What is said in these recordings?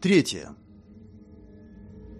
Третье.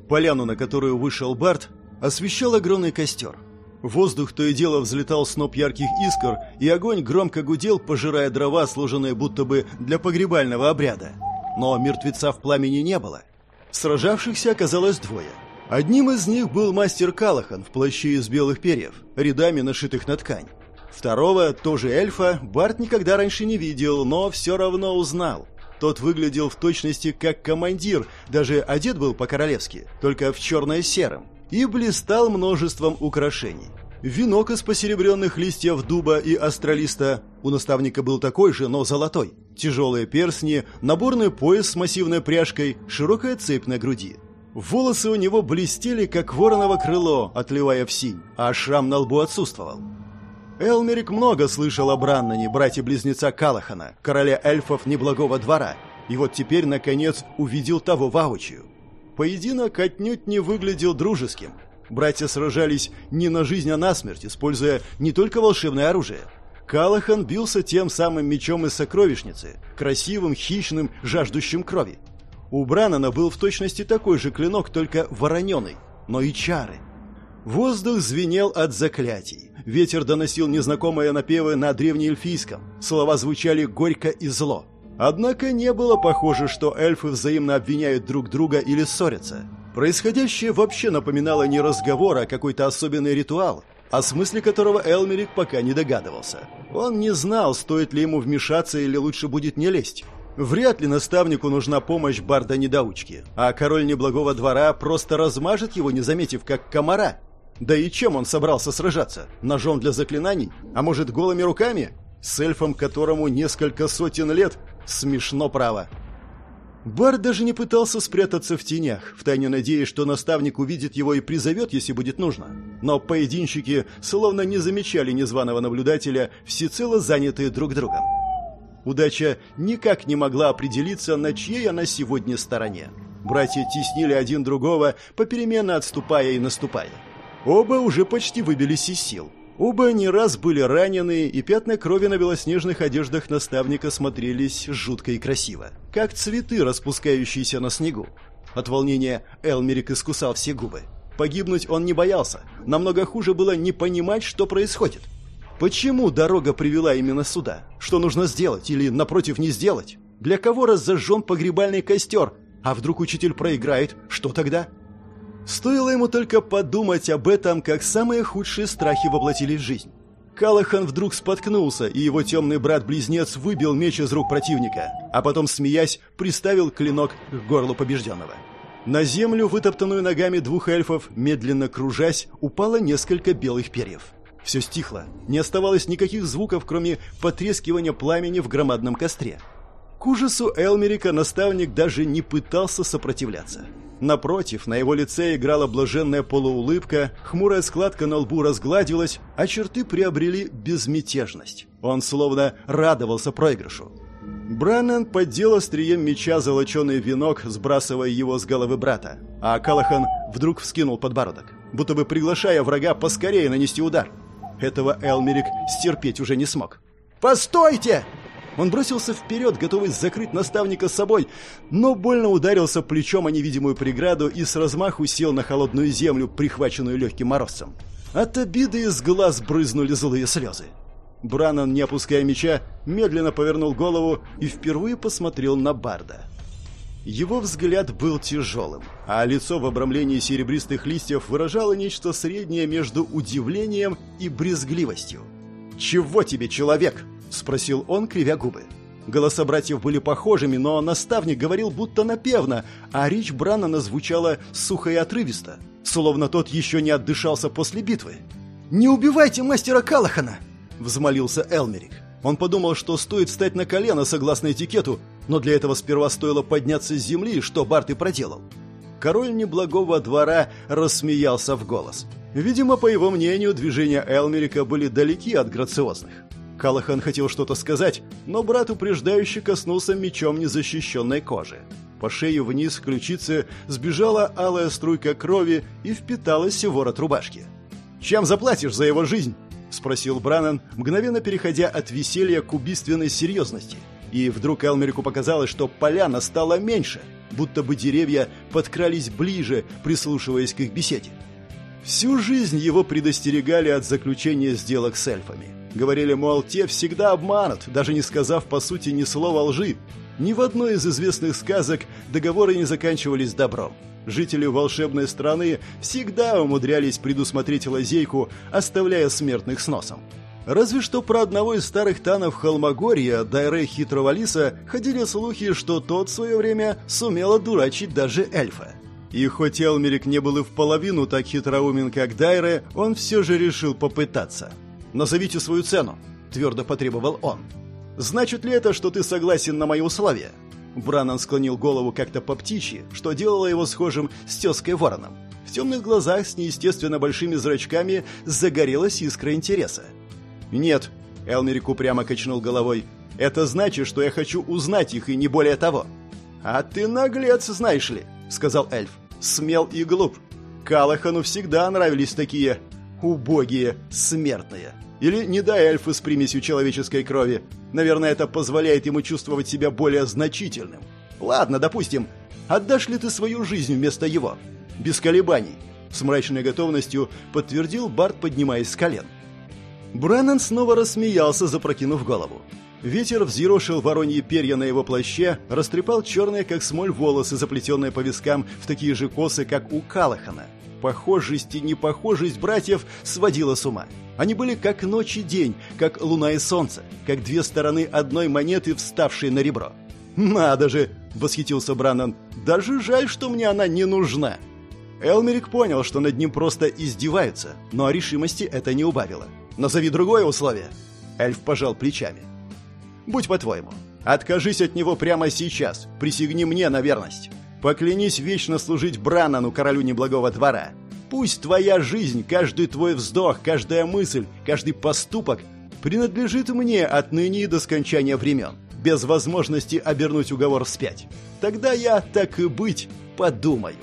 Поляну, на которую вышел Барт, освещал огромный костер. воздух то и дело взлетал сноп ярких искр, и огонь громко гудел, пожирая дрова, сложенные будто бы для погребального обряда. Но мертвеца в пламени не было. Сражавшихся оказалось двое. Одним из них был мастер Калахан в плаще из белых перьев, рядами нашитых на ткань. Второго, тоже эльфа, Барт никогда раньше не видел, но все равно узнал. Тот выглядел в точности как командир, даже одет был по-королевски, только в черное-сером, и блистал множеством украшений. Венок из посеребренных листьев дуба и астролиста у наставника был такой же, но золотой. Тяжелые перстни, наборный пояс с массивной пряжкой, широкая цепь на груди. Волосы у него блестели, как вороново крыло, отливая в синь, а шрам на лбу отсутствовал. Элмерик много слышал о Браннане, брате-близнеца Калахана, короля эльфов неблагого двора, и вот теперь, наконец, увидел того воочию. Поединок отнюдь не выглядел дружеским – Братья сражались не на жизнь, а на смерть, используя не только волшебное оружие. Калахан бился тем самым мечом из сокровищницы, красивым, хищным, жаждущим крови. У Бранана был в точности такой же клинок, только вороненый, но и чары. Воздух звенел от заклятий. Ветер доносил незнакомые напевы на древнеэльфийском. Слова звучали горько и зло. Однако не было похоже, что эльфы взаимно обвиняют друг друга или ссорятся. Происходящее вообще напоминало не разговор, а какой-то особенный ритуал, о смысле которого Элмерик пока не догадывался. Он не знал, стоит ли ему вмешаться или лучше будет не лезть. Вряд ли наставнику нужна помощь барда-недоучки, а король неблагого двора просто размажет его, не заметив, как комара. Да и чем он собрался сражаться? Ножом для заклинаний? А может, голыми руками? С эльфом, которому несколько сотен лет? Смешно право. Бар даже не пытался спрятаться в тенях, втайне надеясь, что наставник увидит его и призовет, если будет нужно. Но поединщики словно не замечали незваного наблюдателя, всецело занятые друг другом. Удача никак не могла определиться, на чьей она сегодня стороне. Братья теснили один другого, попеременно отступая и наступая. Оба уже почти выбились из сил. Оба не раз были ранены, и пятна крови на белоснежных одеждах наставника смотрелись жутко и красиво, как цветы, распускающиеся на снегу. От волнения Элмерик искусал все губы. Погибнуть он не боялся. Намного хуже было не понимать, что происходит. Почему дорога привела именно сюда? Что нужно сделать или, напротив, не сделать? Для кого разожжен погребальный костер? А вдруг учитель проиграет? Что тогда? Стоило ему только подумать об этом, как самые худшие страхи воплотились в жизнь. Калахан вдруг споткнулся, и его темный брат-близнец выбил меч из рук противника, а потом, смеясь, приставил клинок к горлу побежденного. На землю, вытоптанную ногами двух эльфов, медленно кружась, упало несколько белых перьев. Все стихло, не оставалось никаких звуков, кроме потрескивания пламени в громадном костре. К ужасу Элмерика наставник даже не пытался сопротивляться. Напротив, на его лице играла блаженная полуулыбка, хмурая складка на лбу разгладилась, а черты приобрели безмятежность. Он словно радовался проигрышу. Браннан поддел острием меча золоченый венок, сбрасывая его с головы брата, а Калахан вдруг вскинул подбородок, будто бы приглашая врага поскорее нанести удар. Этого Элмерик стерпеть уже не смог. «Постойте!» Он бросился вперед, готовый закрыть наставника с собой, но больно ударился плечом о невидимую преграду и с размаху сел на холодную землю, прихваченную легким морозцем. От обиды из глаз брызнули злые слезы. Бранан, не опуская меча, медленно повернул голову и впервые посмотрел на Барда. Его взгляд был тяжелым, а лицо в обрамлении серебристых листьев выражало нечто среднее между удивлением и брезгливостью. «Чего тебе, человек?» — спросил он, кривя губы. Голоса братьев были похожими, но наставник говорил будто напевно, а речь Бранана звучала сухо и отрывисто, словно тот еще не отдышался после битвы. «Не убивайте мастера Калахана!» — взмолился Элмерик. Он подумал, что стоит встать на колено согласно этикету, но для этого сперва стоило подняться с земли, что Барт и проделал. Король неблагого двора рассмеялся в голос. Видимо, по его мнению, движения Элмерика были далеки от грациозных. Калахан хотел что-то сказать, но брат упреждающе коснулся мечом незащищенной кожи. По шее вниз к ключице сбежала алая струйка крови и впиталась в ворот рубашки. «Чем заплатишь за его жизнь?» — спросил Браннан, мгновенно переходя от веселья к убийственной серьезности. И вдруг Элмерику показалось, что поляна стала меньше, будто бы деревья подкрались ближе, прислушиваясь к их беседе. Всю жизнь его предостерегали от заключения сделок с эльфами. Говорили, мол, те всегда обманут, даже не сказав по сути ни слова лжи. Ни в одной из известных сказок договоры не заканчивались добром. Жители волшебной страны всегда умудрялись предусмотреть лазейку, оставляя смертных с носом. Разве что про одного из старых танов Холмогорья, Дайре Хитрого Лиса, ходили слухи, что тот в свое время сумел одурачить даже эльфа. И хоть Элмерик не был и в половину так хитроумен, как Дайре, он все же решил попытаться. «Назовите свою цену», — твердо потребовал он. «Значит ли это, что ты согласен на мои условия?» Бранан склонил голову как-то по птичьи, что делало его схожим с тезкой вороном. В темных глазах с неестественно большими зрачками загорелась искра интереса. «Нет», — Элмерику прямо качнул головой, — «это значит, что я хочу узнать их, и не более того». «А ты наглец, знаешь ли», — сказал эльф. «Смел и глуп. Калахану всегда нравились такие убогие смертные. Или не да эльфы с примесью человеческой крови. Наверное, это позволяет ему чувствовать себя более значительным. Ладно, допустим, отдашь ли ты свою жизнь вместо его? Без колебаний. С мрачной готовностью подтвердил Барт, поднимаясь с колен. Бреннан снова рассмеялся, запрокинув голову. Ветер взъерошил вороньи перья на его плаще, растрепал черные, как смоль, волосы, заплетенные по вискам в такие же косы, как у Калахана. Похожесть и непохожесть братьев сводила с ума. Они были как ночь и день, как луна и солнце, как две стороны одной монеты, вставшие на ребро. «Надо же!» — восхитился Браннан. «Даже жаль, что мне она не нужна!» Элмерик понял, что над ним просто издеваются, но решимости это не убавило. Назови другое условие. Эльф пожал плечами. Будь по-твоему. Откажись от него прямо сейчас. Присягни мне на верность. Поклянись вечно служить Бранану, королю неблагого двора. Пусть твоя жизнь, каждый твой вздох, каждая мысль, каждый поступок принадлежит мне отныне и до скончания времен, без возможности обернуть уговор вспять. Тогда я, так и быть, подумаю.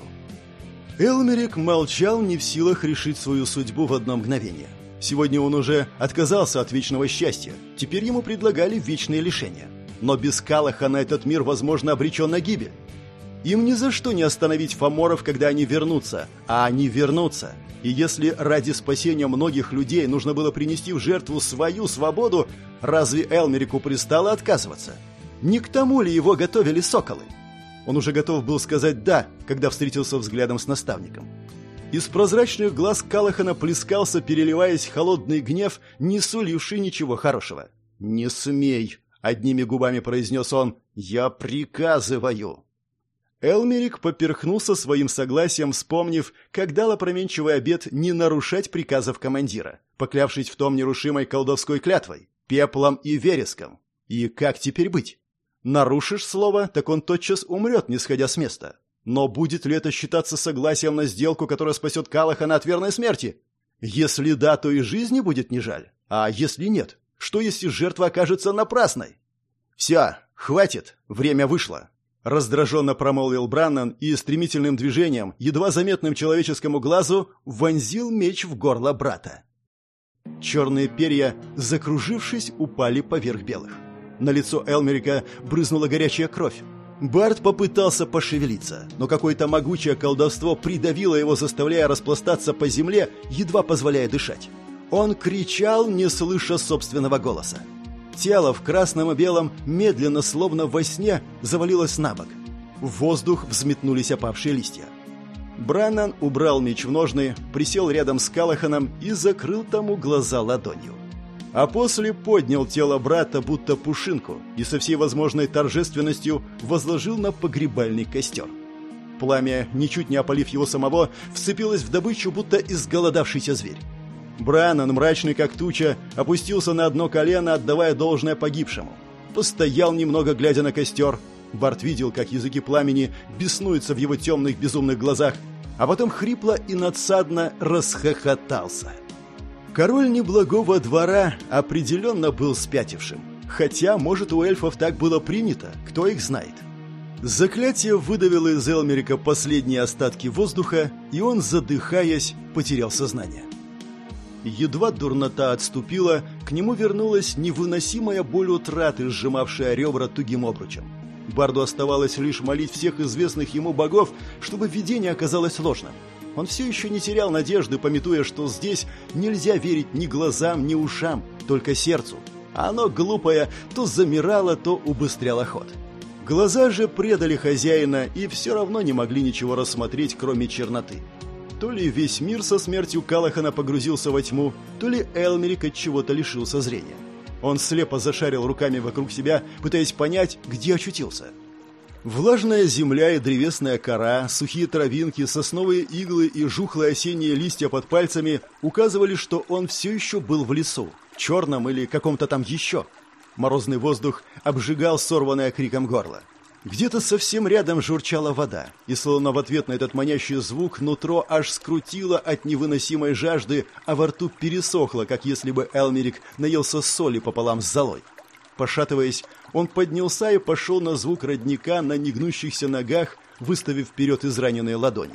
Элмерик молчал, не в силах решить свою судьбу в одно мгновение. Сегодня он уже отказался от вечного счастья. Теперь ему предлагали вечное лишение. Но без Калаха на этот мир, возможно, обречен на гибель. Им ни за что не остановить фаморов, когда они вернутся. А они вернутся. И если ради спасения многих людей нужно было принести в жертву свою свободу, разве Элмерику пристало отказываться? Не к тому ли его готовили соколы? Он уже готов был сказать «да», когда встретился взглядом с наставником. Из прозрачных глаз Калахана плескался, переливаясь холодный гнев, не суливший ничего хорошего. «Не смей!» — одними губами произнес он. «Я приказываю!» Элмерик поперхнулся своим согласием, вспомнив, как дал опроменчивый обет не нарушать приказов командира, поклявшись в том нерушимой колдовской клятвой, пеплом и вереском. И как теперь быть? Нарушишь слово, так он тотчас умрет, не сходя с места. Но будет ли это считаться согласием на сделку, которая спасет Калахана от верной смерти? Если да, то и жизни будет не жаль. А если нет? Что если жертва окажется напрасной? «Все, хватит, время вышло», — раздраженно промолвил Браннан и стремительным движением, едва заметным человеческому глазу, вонзил меч в горло брата. Черные перья, закружившись, упали поверх белых. На лицо Элмерика брызнула горячая кровь. Барт попытался пошевелиться, но какое-то могучее колдовство придавило его, заставляя распластаться по земле, едва позволяя дышать. Он кричал, не слыша собственного голоса. Тело в красном и белом медленно, словно во сне, завалилось на бок. В воздух взметнулись опавшие листья. Браннан убрал меч в ножны, присел рядом с Калаханом и закрыл тому глаза ладонью а после поднял тело брата, будто пушинку, и со всей возможной торжественностью возложил на погребальный костер. Пламя, ничуть не опалив его самого, вцепилось в добычу, будто изголодавшийся зверь. Бранан, мрачный как туча, опустился на одно колено, отдавая должное погибшему. Постоял немного, глядя на костер. Барт видел, как языки пламени беснуются в его темных безумных глазах, а потом хрипло и надсадно расхохотался. Король неблагого двора определенно был спятившим. Хотя, может, у эльфов так было принято, кто их знает. Заклятие выдавило из Элмерика последние остатки воздуха, и он, задыхаясь, потерял сознание. Едва дурнота отступила, К нему вернулась невыносимая боль утраты, сжимавшая ребра тугим обручем. Барду оставалось лишь молить всех известных ему богов, чтобы видение оказалось ложным. Он все еще не терял надежды, пометуя, что здесь нельзя верить ни глазам, ни ушам, только сердцу. А оно глупое то замирало, то убыстряло ход. Глаза же предали хозяина и все равно не могли ничего рассмотреть, кроме черноты. То ли весь мир со смертью Калахана погрузился во тьму, то ли Элмерик от чего-то лишился зрения. Он слепо зашарил руками вокруг себя, пытаясь понять, где очутился. Влажная земля и древесная кора, сухие травинки, сосновые иглы и жухлые осенние листья под пальцами указывали, что он все еще был в лесу, черном или каком-то там еще – Морозный воздух обжигал сорванное криком горло. Где-то совсем рядом журчала вода, и словно в ответ на этот манящий звук нутро аж скрутило от невыносимой жажды, а во рту пересохло, как если бы Элмерик наелся соли пополам с золой. Пошатываясь, он поднялся и пошел на звук родника на негнущихся ногах, выставив вперед израненные ладони.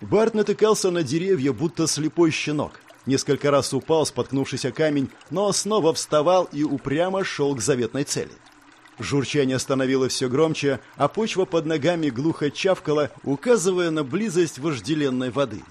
Барт натыкался на деревья, будто слепой щенок. Несколько раз упал, споткнувшись о камень, но снова вставал и упрямо шел к заветной цели. Журчание становилось все громче, а почва под ногами глухо чавкала, указывая на близость вожделенной воды.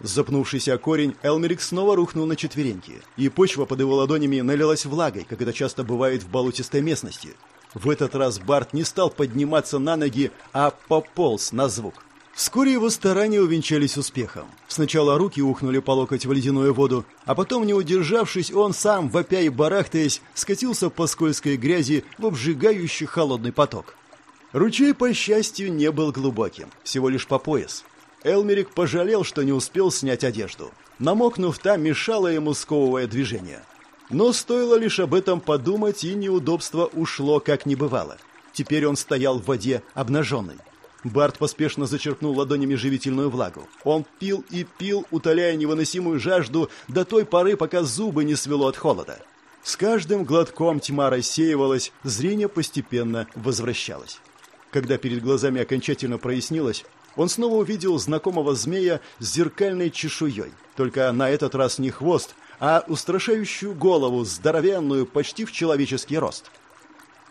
Запнувшись о корень, Элмерик снова рухнул на четвереньки, и почва под его ладонями налилась влагой, как это часто бывает в болотистой местности. В этот раз Барт не стал подниматься на ноги, а пополз на звук. Вскоре его старания увенчались успехом. Сначала руки ухнули по локоть в ледяную воду, а потом, не удержавшись, он сам, вопя и барахтаясь, скатился по скользкой грязи в обжигающий холодный поток. Ручей, по счастью, не был глубоким, всего лишь по пояс. Элмерик пожалел, что не успел снять одежду. Намокнув там, мешало ему сковывая движение. Но стоило лишь об этом подумать, и неудобство ушло, как не бывало. Теперь он стоял в воде обнаженный. Барт поспешно зачерпнул ладонями живительную влагу. Он пил и пил, утоляя невыносимую жажду до той поры, пока зубы не свело от холода. С каждым глотком тьма рассеивалась, зрение постепенно возвращалось. Когда перед глазами окончательно прояснилось, он снова увидел знакомого змея с зеркальной чешуей. Только на этот раз не хвост, а устрашающую голову, здоровенную, почти в человеческий рост.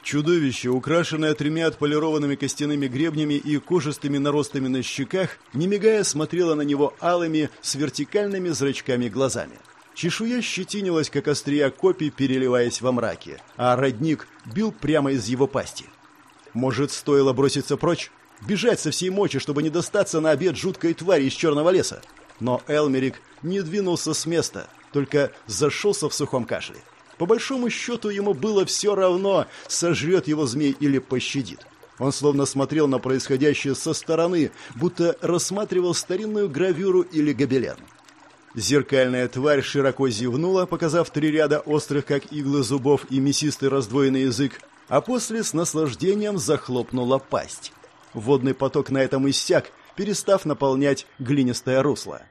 Чудовище, украшенное тремя отполированными костяными гребнями и кожистыми наростами на щеках, не мигая смотрело на него алыми с вертикальными зрачками глазами. Чешуя щетинилась, как острия копий, переливаясь во мраке, а родник бил прямо из его пасти. Может, стоило броситься прочь? Бежать со всей мочи, чтобы не достаться на обед жуткой твари из черного леса? Но Элмерик не двинулся с места, только зашелся в сухом кашле. По большому счету ему было все равно, сожрет его змей или пощадит. Он словно смотрел на происходящее со стороны, будто рассматривал старинную гравюру или гобелен. Зеркальная тварь широко зевнула, показав три ряда острых, как иглы зубов и мясистый раздвоенный язык, а после с наслаждением захлопнула пасть. Водный поток на этом иссяк, перестав наполнять глинистое русло.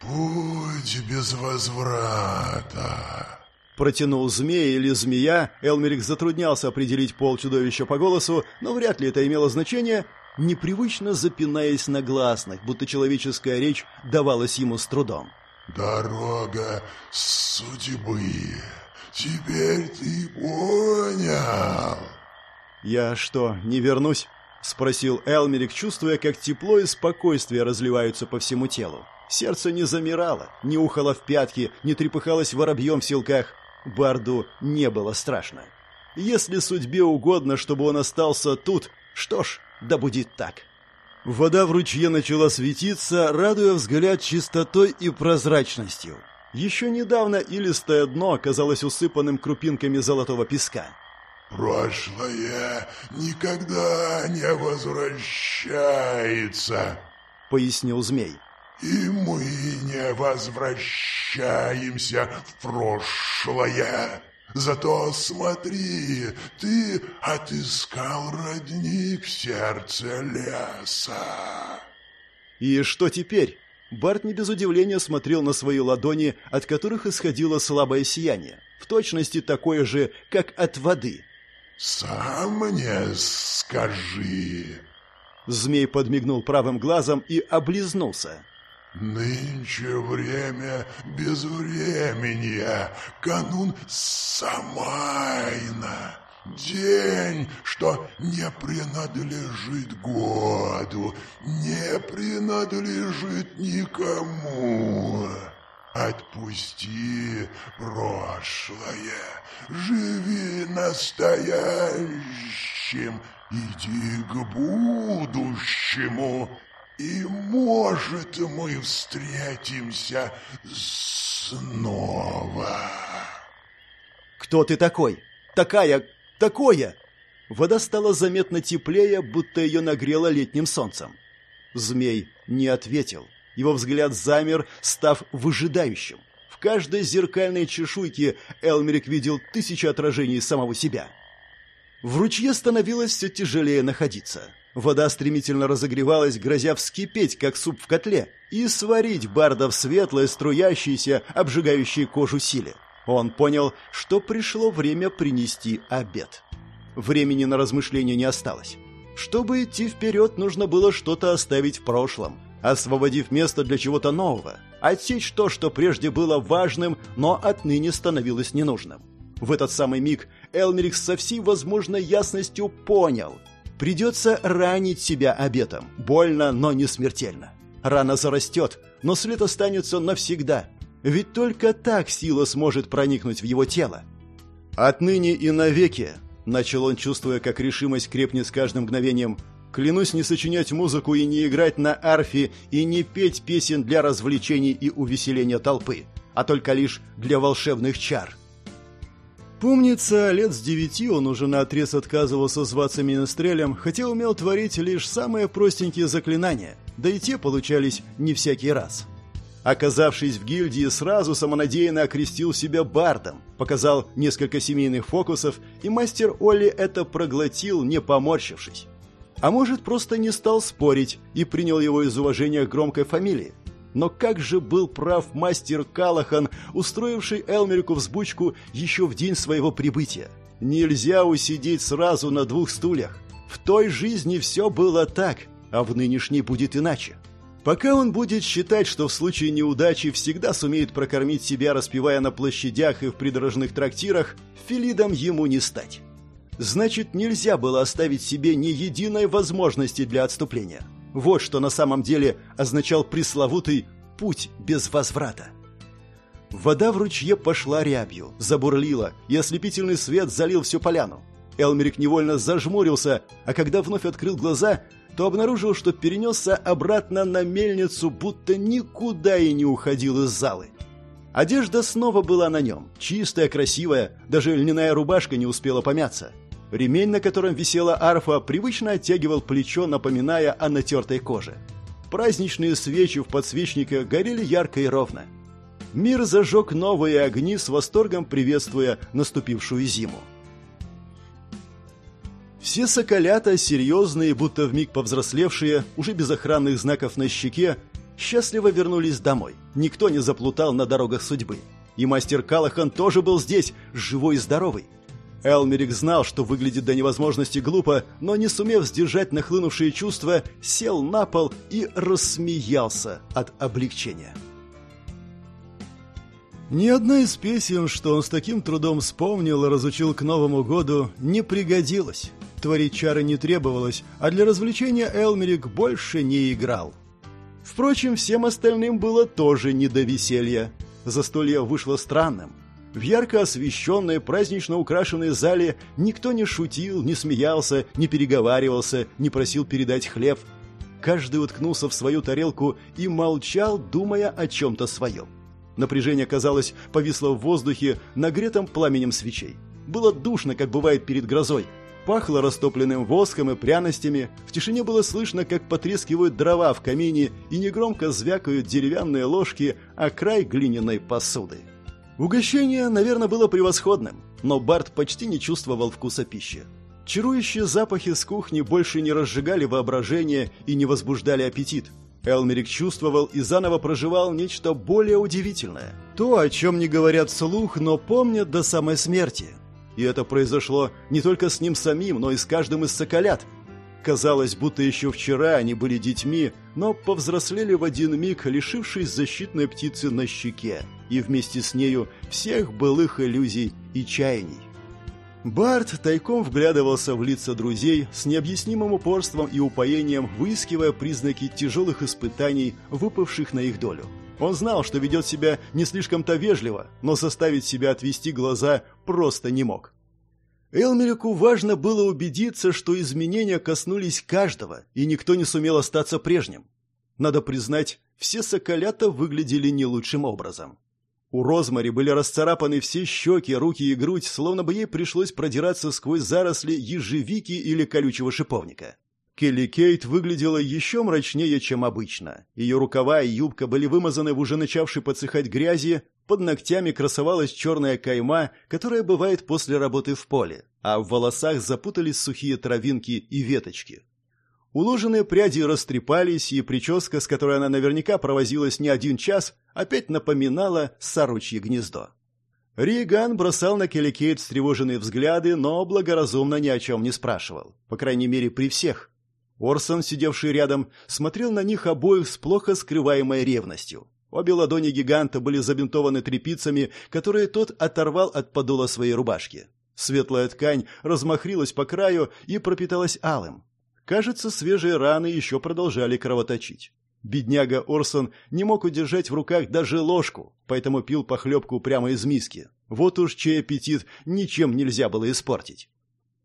«Путь без возврата», Протянул змея или змея, Элмерик затруднялся определить пол чудовища по голосу, но вряд ли это имело значение, непривычно запинаясь на гласных, будто человеческая речь давалась ему с трудом. «Дорога судьбы. Теперь ты понял?» «Я что, не вернусь?» — спросил Элмерик, чувствуя, как тепло и спокойствие разливаются по всему телу. Сердце не замирало, не ухало в пятки, не трепыхалось воробьем в силках. Барду не было страшно. Если судьбе угодно, чтобы он остался тут, что ж, да будет так. Вода в ручье начала светиться, радуя взгляд чистотой и прозрачностью. Еще недавно илистое дно оказалось усыпанным крупинками золотого песка. «Прошлое никогда не возвращается», — пояснил змей. И мы не возвращаемся в прошлое. Зато смотри, ты отыскал родник в сердце леса. И что теперь? Барт не без удивления смотрел на свои ладони, от которых исходило слабое сияние, в точности такое же, как от воды. «Сам мне скажи». Змей подмигнул правым глазом и облизнулся. Нынче время безвременья, канун Самайна. День, что не принадлежит году, не принадлежит никому. Отпусти прошлое, живи настоящим, иди к будущему, и, может, мы встретимся снова. Кто ты такой? Такая, такое? Вода стала заметно теплее, будто ее нагрело летним солнцем. Змей не ответил. Его взгляд замер, став выжидающим. В каждой зеркальной чешуйке Элмерик видел тысячи отражений самого себя. В ручье становилось все тяжелее находиться. Вода стремительно разогревалась, грозя вскипеть, как суп в котле, и сварить барда в светлой, струящейся, обжигающей кожу силе. Он понял, что пришло время принести обед. Времени на размышления не осталось. Чтобы идти вперед, нужно было что-то оставить в прошлом, освободив место для чего-то нового, отсечь то, что прежде было важным, но отныне становилось ненужным. В этот самый миг Элмерик со всей возможной ясностью понял. Придется ранить себя обетом. Больно, но не смертельно. Рана зарастет, но след останется навсегда. Ведь только так сила сможет проникнуть в его тело. Отныне и навеки, начал он, чувствуя, как решимость крепнет с каждым мгновением, Клянусь не сочинять музыку и не играть на арфе и не петь песен для развлечений и увеселения толпы, а только лишь для волшебных чар. Помнится, лет с девяти он уже наотрез отказывался зваться Министрелем, хотя умел творить лишь самые простенькие заклинания, да и те получались не всякий раз. Оказавшись в гильдии, сразу самонадеянно окрестил себя бардом, показал несколько семейных фокусов, и мастер Олли это проглотил, не поморщившись. А может, просто не стал спорить и принял его из уважения к громкой фамилии. Но как же был прав мастер Калахан, устроивший Элмерику взбучку еще в день своего прибытия. Нельзя усидеть сразу на двух стульях. В той жизни все было так, а в нынешней будет иначе. Пока он будет считать, что в случае неудачи всегда сумеет прокормить себя, распевая на площадях и в придорожных трактирах, филидом ему не стать. Значит, нельзя было оставить себе ни единой возможности для отступления. Вот что на самом деле означал пресловутый «путь без возврата». Вода в ручье пошла рябью, забурлила, и ослепительный свет залил всю поляну. Элмерик невольно зажмурился, а когда вновь открыл глаза, то обнаружил, что перенесся обратно на мельницу, будто никуда и не уходил из залы. Одежда снова была на нем, чистая, красивая, даже льняная рубашка не успела помяться. Ремень, на котором висела арфа, привычно оттягивал плечо, напоминая о натертой коже. Праздничные свечи в подсвечниках горели ярко и ровно. Мир зажег новые огни с восторгом приветствуя наступившую зиму. Все соколята, серьезные, будто вмиг повзрослевшие, уже без охранных знаков на щеке, счастливо вернулись домой. Никто не заплутал на дорогах судьбы. И мастер Калахан тоже был здесь, живой и здоровый. Элмерик знал, что выглядит до невозможности глупо, но не сумев сдержать нахлынувшие чувства, сел на пол и рассмеялся от облегчения. Ни одна из песен, что он с таким трудом вспомнил и разучил к Новому году, не пригодилась. Творить чары не требовалось, а для развлечения Элмерик больше не играл. Впрочем, всем остальным было тоже не до веселья. Застолье вышло странным. В ярко освещенной, празднично украшенной зале никто не шутил, не смеялся, не переговаривался, не просил передать хлеб. Каждый уткнулся в свою тарелку и молчал, думая о чем-то своем. Напряжение, казалось, повисло в воздухе, нагретом пламенем свечей. Было душно, как бывает перед грозой. Пахло растопленным воском и пряностями, в тишине было слышно, как потрескивают дрова в камине и негромко звякают деревянные ложки о край глиняной посуды. Угощение, наверное, было превосходным, но Барт почти не чувствовал вкуса пищи. Чарующие запахи с кухни больше не разжигали воображение и не возбуждали аппетит. Элмерик чувствовал и заново проживал нечто более удивительное. То, о чем не говорят вслух, но помнят до самой смерти. И это произошло не только с ним самим, но и с каждым из соколят. Казалось, будто еще вчера они были детьми, но повзрослели в один миг, лишившись защитной птицы на щеке, и вместе с нею всех былых иллюзий и чаяний. Барт тайком вглядывался в лица друзей с необъяснимым упорством и упоением, выискивая признаки тяжелых испытаний, выпавших на их долю. Он знал, что ведет себя не слишком-то вежливо, но заставить себя отвести глаза просто не мог. Элмерику важно было убедиться, что изменения коснулись каждого, и никто не сумел остаться прежним. Надо признать, все соколята выглядели не лучшим образом. У Розмари были расцарапаны все щеки, руки и грудь, словно бы ей пришлось продираться сквозь заросли ежевики или колючего шиповника. Келли Кейт выглядела еще мрачнее, чем обычно. Ее рукава и юбка были вымазаны в уже начавшей подсыхать грязи, под ногтями красовалась черная кайма, которая бывает после работы в поле, а в волосах запутались сухие травинки и веточки. Уложенные пряди растрепались, и прическа, с которой она наверняка провозилась не один час, опять напоминала сорочье гнездо. Риган бросал на Келли Кейт встревоженные взгляды, но благоразумно ни о чем не спрашивал. По крайней мере, при всех. Орсон, сидевший рядом, смотрел на них обоих с плохо скрываемой ревностью. Обе ладони гиганта были забинтованы тряпицами, которые тот оторвал от подола своей рубашки. Светлая ткань размахрилась по краю и пропиталась алым. Кажется, свежие раны еще продолжали кровоточить. Бедняга Орсон не мог удержать в руках даже ложку, поэтому пил похлебку прямо из миски. Вот уж чей аппетит ничем нельзя было испортить.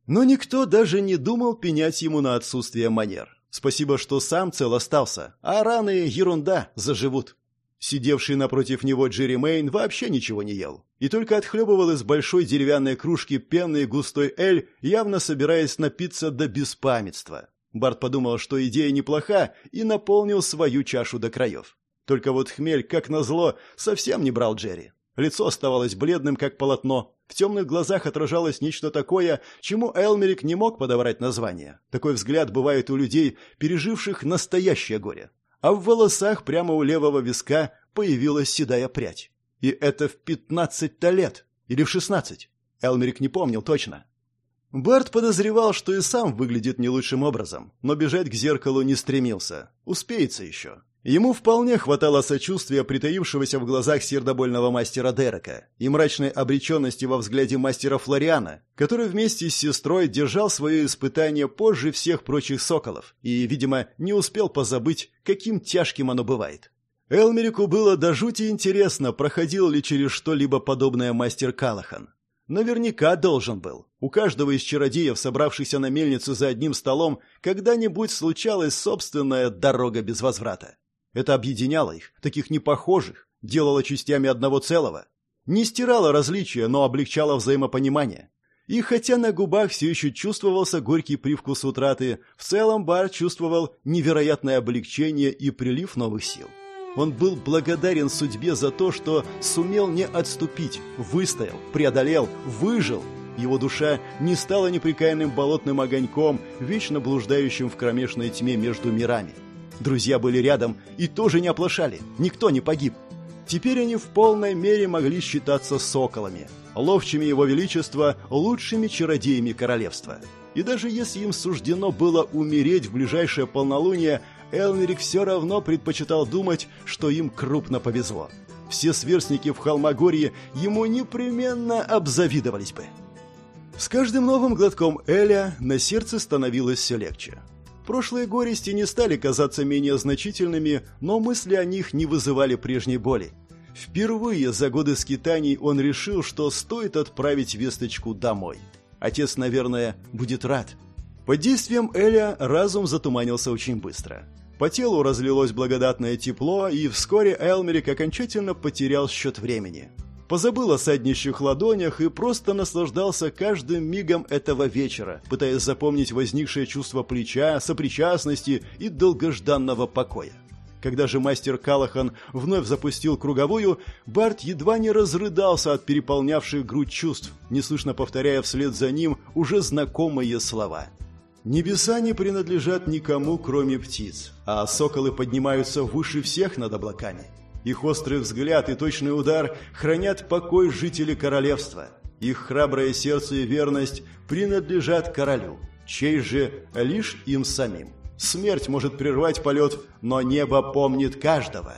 Но никто даже не думал пенять ему на отсутствие манер. Спасибо, что сам цел остался, а раны — ерунда, заживут. Сидевший напротив него Джерри Мейн вообще ничего не ел. И только отхлебывал из большой деревянной кружки пенный густой эль, явно собираясь напиться до беспамятства. Барт подумал, что идея неплоха, и наполнил свою чашу до краев. Только вот хмель, как назло, совсем не брал Джерри. Лицо оставалось бледным, как полотно. В темных глазах отражалось нечто такое, чему Элмерик не мог подобрать название. Такой взгляд бывает у людей, переживших настоящее горе. А в волосах прямо у левого виска появилась седая прядь. И это в пятнадцать-то лет. Или в шестнадцать. Элмерик не помнил точно. Барт подозревал, что и сам выглядит не лучшим образом, но бежать к зеркалу не стремился. Успеется еще. Ему вполне хватало сочувствия притаившегося в глазах сердобольного мастера Дерека и мрачной обреченности во взгляде мастера Флориана, который вместе с сестрой держал свое испытание позже всех прочих соколов и, видимо, не успел позабыть, каким тяжким оно бывает. Элмерику было до жути интересно, проходил ли через что-либо подобное мастер Калахан. Наверняка должен был. У каждого из чародеев, собравшихся на мельнице за одним столом, когда-нибудь случалась собственная дорога без возврата. Это объединяло их, таких непохожих, делало частями одного целого. Не стирало различия, но облегчало взаимопонимание. И хотя на губах все еще чувствовался горький привкус утраты, в целом Бар чувствовал невероятное облегчение и прилив новых сил. Он был благодарен судьбе за то, что сумел не отступить, выстоял, преодолел, выжил. Его душа не стала неприкаянным болотным огоньком, вечно блуждающим в кромешной тьме между мирами. Друзья были рядом и тоже не оплошали, никто не погиб. Теперь они в полной мере могли считаться соколами, ловчими его величества, лучшими чародеями королевства. И даже если им суждено было умереть в ближайшее полнолуние, Элмерик все равно предпочитал думать, что им крупно повезло. Все сверстники в Холмогорье ему непременно обзавидовались бы. С каждым новым глотком Эля на сердце становилось все легче. Прошлые горести не стали казаться менее значительными, но мысли о них не вызывали прежней боли. Впервые за годы скитаний он решил, что стоит отправить весточку домой. Отец, наверное, будет рад. Под действием Эля разум затуманился очень быстро. По телу разлилось благодатное тепло, и вскоре Элмерик окончательно потерял счет времени позабыл о саднищих ладонях и просто наслаждался каждым мигом этого вечера, пытаясь запомнить возникшее чувство плеча, сопричастности и долгожданного покоя. Когда же мастер Калахан вновь запустил круговую, Барт едва не разрыдался от переполнявших грудь чувств, неслышно повторяя вслед за ним уже знакомые слова. «Небеса не принадлежат никому, кроме птиц, а соколы поднимаются выше всех над облаками. Их острый взгляд и точный удар хранят покой жителей королевства. Их храброе сердце и верность принадлежат королю. Чей же лишь им самим. Смерть может прервать полет, но небо помнит каждого.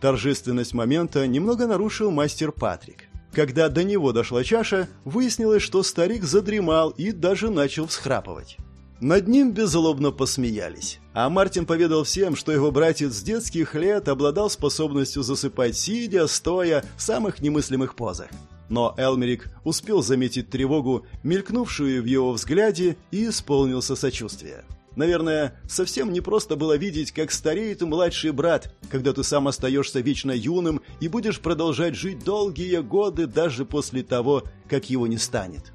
Торжественность момента немного нарушил мастер Патрик. Когда до него дошла чаша, выяснилось, что старик задремал и даже начал всхрапывать. Над ним беззлобно посмеялись. А Мартин поведал всем, что его братец с детских лет обладал способностью засыпать сидя, стоя, в самых немыслимых позах. Но Элмерик успел заметить тревогу, мелькнувшую в его взгляде, и исполнился сочувствия. Наверное, совсем непросто было видеть, как стареет младший брат, когда ты сам остаешься вечно юным и будешь продолжать жить долгие годы даже после того, как его не станет.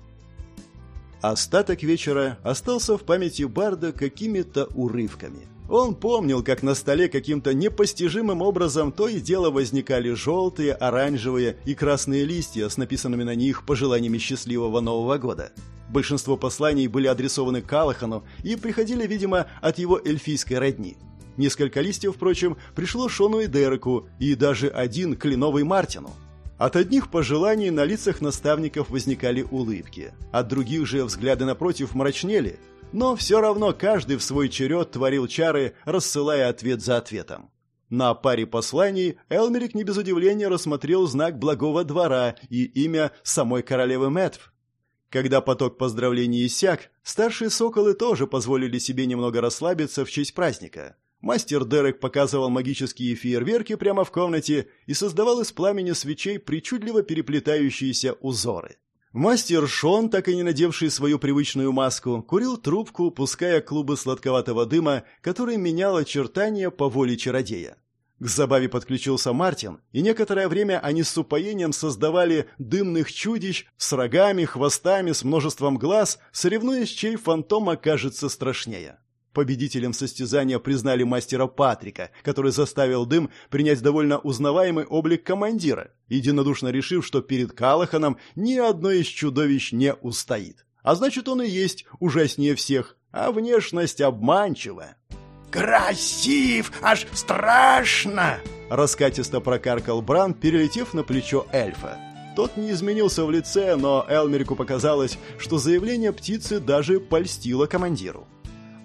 Остаток вечера остался в памяти Барда какими-то урывками – он помнил, как на столе каким-то непостижимым образом то и дело возникали желтые, оранжевые и красные листья с написанными на них пожеланиями счастливого Нового года. Большинство посланий были адресованы Калахану и приходили, видимо, от его эльфийской родни. Несколько листьев, впрочем, пришло Шону и Дереку, и даже один кленовый Мартину. От одних пожеланий на лицах наставников возникали улыбки, от других же взгляды напротив мрачнели – но все равно каждый в свой черед творил чары, рассылая ответ за ответом. На паре посланий Элмерик не без удивления рассмотрел знак благого двора и имя самой королевы Мэтв. Когда поток поздравлений иссяк, старшие соколы тоже позволили себе немного расслабиться в честь праздника. Мастер Дерек показывал магические фейерверки прямо в комнате и создавал из пламени свечей причудливо переплетающиеся узоры. Мастер Шон, так и не надевший свою привычную маску, курил трубку, пуская клубы сладковатого дыма, который менял очертания по воле чародея. К забаве подключился Мартин, и некоторое время они с упоением создавали дымных чудищ с рогами, хвостами, с множеством глаз, соревнуясь, чей фантом окажется страшнее. Победителем состязания признали мастера Патрика, который заставил дым принять довольно узнаваемый облик командира, единодушно решив, что перед Калаханом ни одно из чудовищ не устоит. А значит, он и есть ужаснее всех, а внешность обманчива. «Красив! Аж страшно!» Раскатисто прокаркал Бран, перелетев на плечо эльфа. Тот не изменился в лице, но Элмерику показалось, что заявление птицы даже польстило командиру.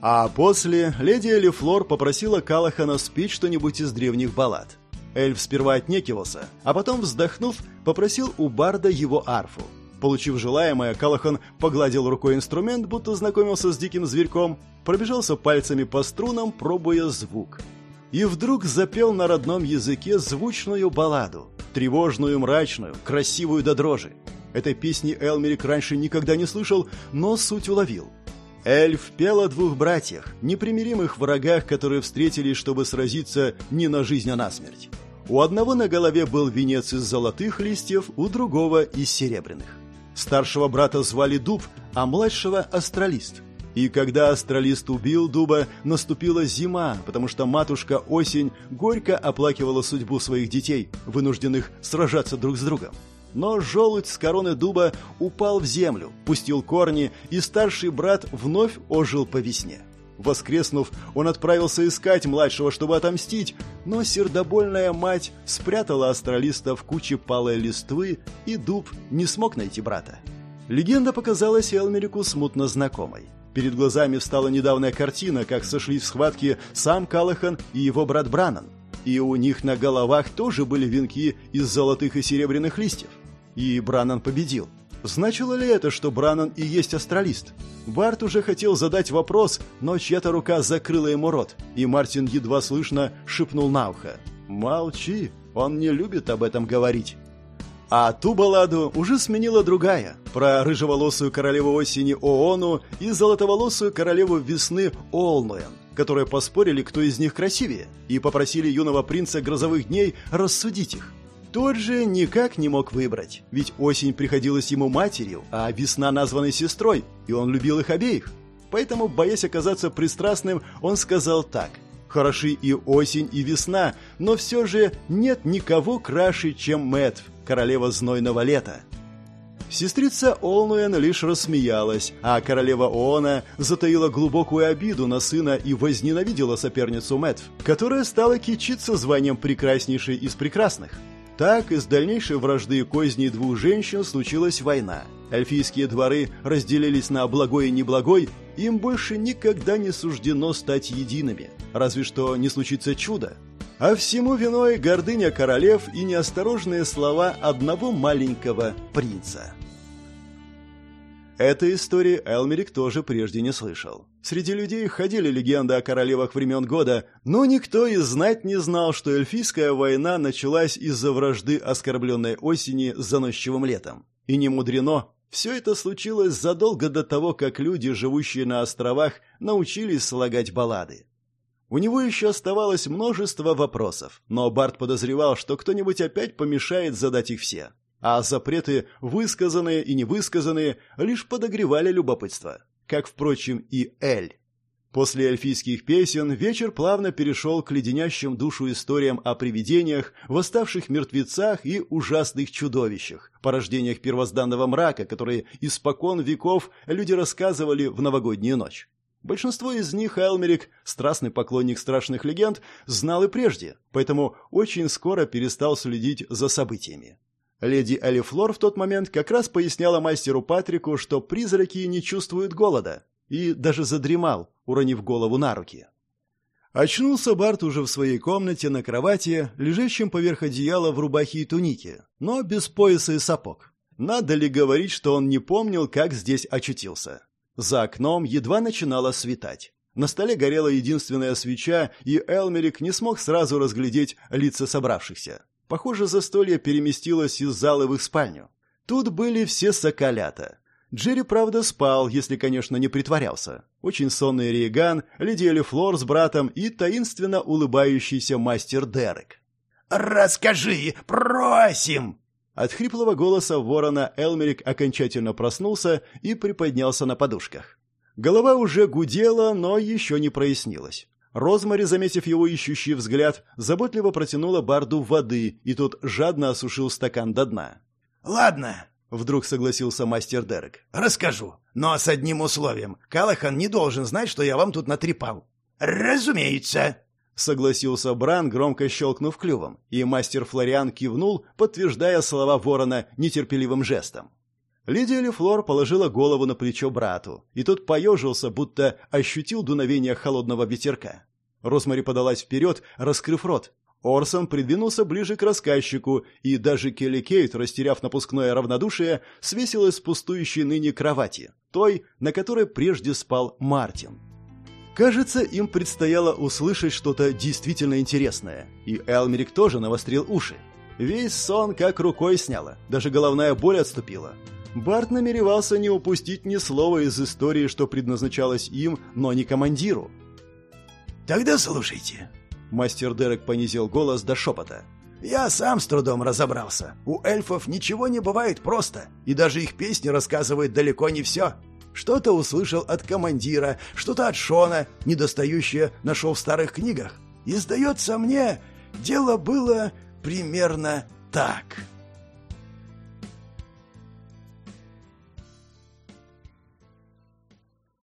А после леди Элифлор попросила Калахана спеть что-нибудь из древних баллад. Эльф сперва отнекивался, а потом, вздохнув, попросил у барда его арфу. Получив желаемое, Калахан погладил рукой инструмент, будто знакомился с диким зверьком, пробежался пальцами по струнам, пробуя звук. И вдруг запел на родном языке звучную балладу, тревожную, мрачную, красивую до дрожи. Этой песни Элмерик раньше никогда не слышал, но суть уловил – Эльф пел о двух братьях, непримиримых врагах, которые встретились, чтобы сразиться не на жизнь, а на смерть. У одного на голове был венец из золотых листьев, у другого из серебряных. Старшего брата звали Дуб, а младшего – Астралист. И когда Астралист убил Дуба, наступила зима, потому что матушка Осень горько оплакивала судьбу своих детей, вынужденных сражаться друг с другом. Но желудь с короны дуба упал в землю, пустил корни, и старший брат вновь ожил по весне. Воскреснув, он отправился искать младшего, чтобы отомстить, но сердобольная мать спрятала астралиста в куче палой листвы, и дуб не смог найти брата. Легенда показалась Элмерику смутно знакомой. Перед глазами встала недавняя картина, как сошлись в схватке сам Калахан и его брат Бранан. И у них на головах тоже были венки из золотых и серебряных листьев. И Бранан победил. Значило ли это, что Бранан и есть астралист? Барт уже хотел задать вопрос, но чья-то рука закрыла ему рот, и Мартин едва слышно шепнул на ухо. «Молчи, он не любит об этом говорить». А ту балладу уже сменила другая, про рыжеволосую королеву осени Оону и золотоволосую королеву весны Олнуэн, которые поспорили, кто из них красивее, и попросили юного принца грозовых дней рассудить их. Тот же никак не мог выбрать, ведь осень приходилась ему матерью, а весна названной сестрой, и он любил их обеих. Поэтому, боясь оказаться пристрастным, он сказал так. «Хороши и осень, и весна, но все же нет никого краше, чем Мэтв, королева знойного лета». Сестрица Олнуэн лишь рассмеялась, а королева Оона затаила глубокую обиду на сына и возненавидела соперницу Мэтв, которая стала кичиться званием прекраснейшей из прекрасных – Так из дальнейшей вражды и козни двух женщин случилась война. Эльфийские дворы разделились на благой и неблагой, им больше никогда не суждено стать едиными, разве что не случится чудо. А всему виной гордыня королев и неосторожные слова одного маленького принца. Этой истории Элмерик тоже прежде не слышал. Среди людей ходили легенды о королевах времен года, но никто и знать не знал, что эльфийская война началась из-за вражды оскорбленной осени с заносчивым летом. И не мудрено, все это случилось задолго до того, как люди, живущие на островах, научились слагать баллады. У него еще оставалось множество вопросов, но Барт подозревал, что кто-нибудь опять помешает задать их все. А запреты, высказанные и невысказанные, лишь подогревали любопытство, как, впрочем, и Эль. После эльфийских песен вечер плавно перешел к леденящим душу историям о привидениях, восставших мертвецах и ужасных чудовищах, порождениях первозданного мрака, которые испокон веков люди рассказывали в новогоднюю ночь. Большинство из них Элмерик, страстный поклонник страшных легенд, знал и прежде, поэтому очень скоро перестал следить за событиями. Леди Элифлор в тот момент как раз поясняла мастеру Патрику, что призраки не чувствуют голода, и даже задремал, уронив голову на руки. Очнулся Барт уже в своей комнате на кровати, лежащем поверх одеяла в рубахе и тунике, но без пояса и сапог. Надо ли говорить, что он не помнил, как здесь очутился? За окном едва начинало светать. На столе горела единственная свеча, и Элмерик не смог сразу разглядеть лица собравшихся. Похоже, застолье переместилось из зала в их спальню. Тут были все соколята. Джерри, правда, спал, если, конечно, не притворялся. Очень сонный Рейган, Лидия Лефлор с братом и таинственно улыбающийся мастер Дерек. «Расскажи, просим!» От хриплого голоса ворона Элмерик окончательно проснулся и приподнялся на подушках. Голова уже гудела, но еще не прояснилась. Розмари, заметив его ищущий взгляд, заботливо протянула Барду воды, и тот жадно осушил стакан до дна. «Ладно, Вдруг согласился мастер Дерек. «Расскажу, но с одним условием. Калахан не должен знать, что я вам тут натрепал». «Разумеется!» Согласился Бран, громко щелкнув клювом, и мастер Флориан кивнул, подтверждая слова ворона нетерпеливым жестом. Лидия Лефлор положила голову на плечо брату, и тот поежился, будто ощутил дуновение холодного ветерка. Розмари подалась вперед, раскрыв рот, Орсон придвинулся ближе к рассказчику, и даже Келли Кейт, растеряв напускное равнодушие, свесилась с пустующей ныне кровати, той, на которой прежде спал Мартин. Кажется, им предстояло услышать что-то действительно интересное, и Элмерик тоже навострил уши. Весь сон как рукой сняло, даже головная боль отступила. Барт намеревался не упустить ни слова из истории, что предназначалось им, но не командиру. «Тогда слушайте», Мастер Дерек понизил голос до шепота. «Я сам с трудом разобрался. У эльфов ничего не бывает просто, и даже их песни рассказывают далеко не все. Что-то услышал от командира, что-то от Шона, недостающее нашел в старых книгах. И, сдается мне, дело было примерно так».